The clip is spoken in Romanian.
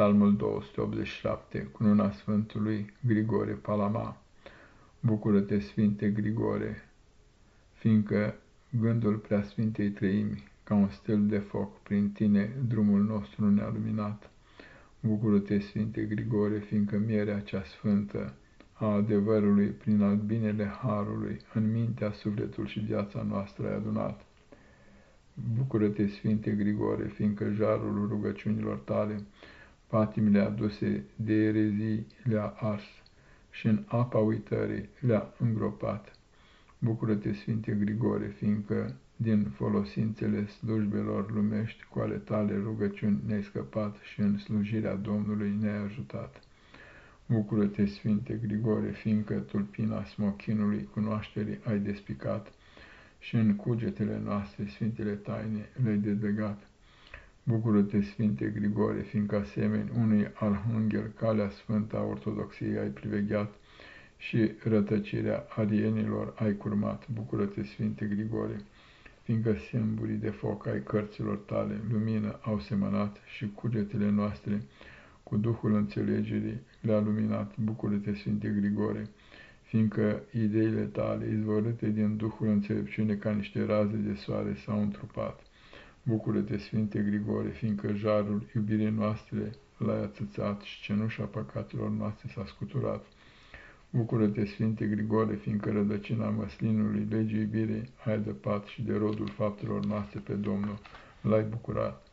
Psalmul 287, cununa Sfântului Grigore Palama. Bucură-te, Sfinte Grigore, fiindcă gândul Preasfintei Treimi, ca un stel de foc, prin tine drumul nostru ne-a luminat. Bucură-te, Sfinte Grigore, fiindcă mierea cea sfântă a adevărului, prin albinele Harului, în mintea, sufletul și viața noastră ai adunat. Bucură-te, Sfinte Grigore, fiindcă jarul rugăciunilor tale, patimile aduse de erezii le-a ars și în apa uitării le-a îngropat. Bucură-te, Sfinte Grigore, fiindcă din folosințele slujbelor lumești cu ale tale rugăciuni ne-ai scăpat și în slujirea Domnului ne-ai ajutat. Bucură-te, Sfinte Grigore, fiindcă tulpina smochinului cunoașterii ai despicat și în cugetele noastre sfintele taine le-ai dezlegat. Bucură-te, Sfinte Grigore, fiindcă asemeni unui arhanghel calea sfântă a ortodoxiei ai privegheat și rătăcirea arienilor ai curmat. Bucură-te, Sfinte Grigore, fiindcă semburii de foc ai cărților tale lumină au semănat și cugetele noastre cu Duhul înțelegerii le-a luminat. Bucură-te, Sfinte Grigore, fiindcă ideile tale, izvorâte din Duhul înțelepciune ca niște raze de soare, s-au întrupat. Bucură-te, Sfinte Grigore, fiindcă jarul iubirii noastre l-ai atâțat și cenușa păcatelor noastre s-a scuturat. Bucură-te, Sfinte Grigore, fiindcă rădăcina măslinului legii iubirii ai adăpat și de rodul faptelor noastre pe Domnul l-ai bucurat.